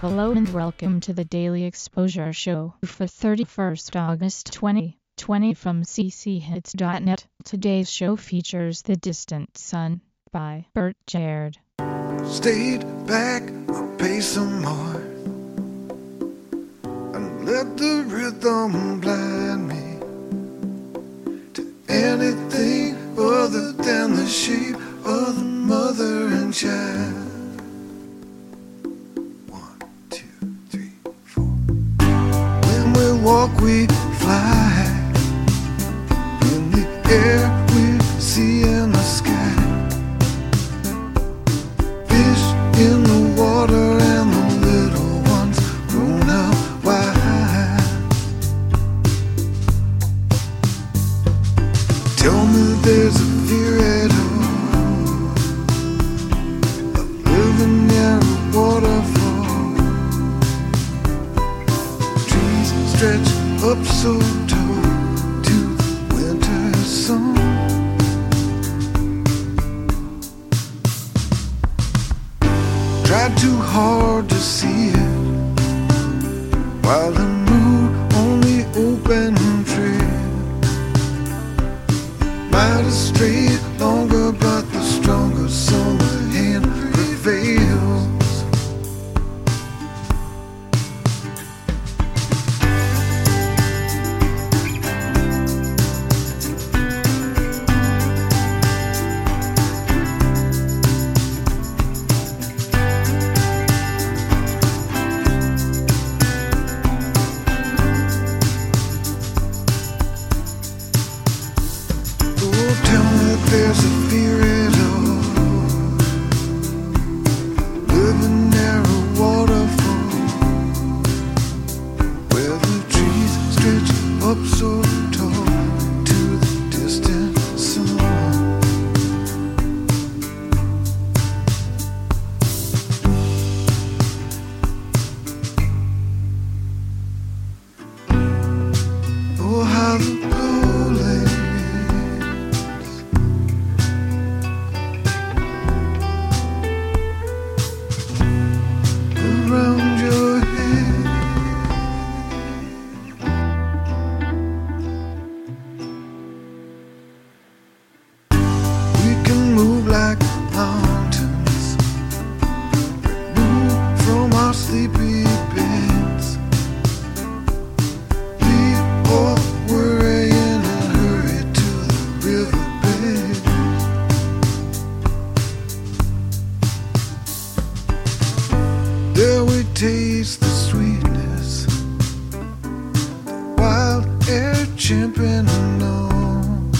Hello and welcome to the Daily Exposure Show for 31st August 2020 from cchits.net. Today's show features The Distant Sun by Bert Jerred. Stayed back a pace some more and let the rhythm blind me to anything other than the shape of the mother and child. Fly in the air. We see hard to see it. While the moon only open taste the sweetness, The wild air champing on.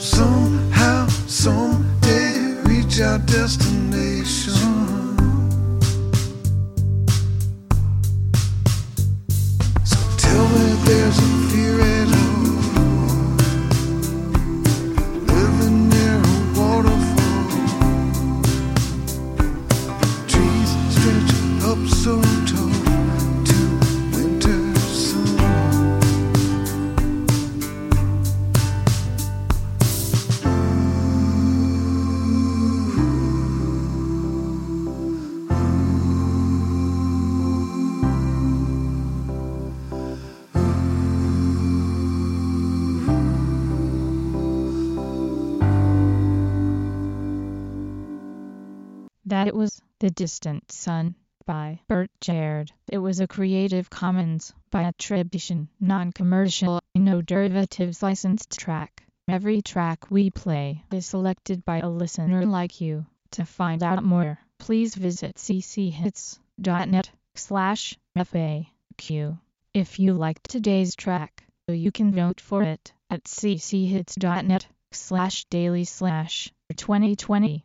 Somehow, someday, reach our destination. That it was The Distant Sun by Bert Jerred. It was a Creative Commons by attribution, non-commercial, no derivatives licensed track. Every track we play is selected by a listener like you. To find out more, please visit cchits.net slash FAQ. If you liked today's track, you can vote for it at cchits.net slash daily slash 2020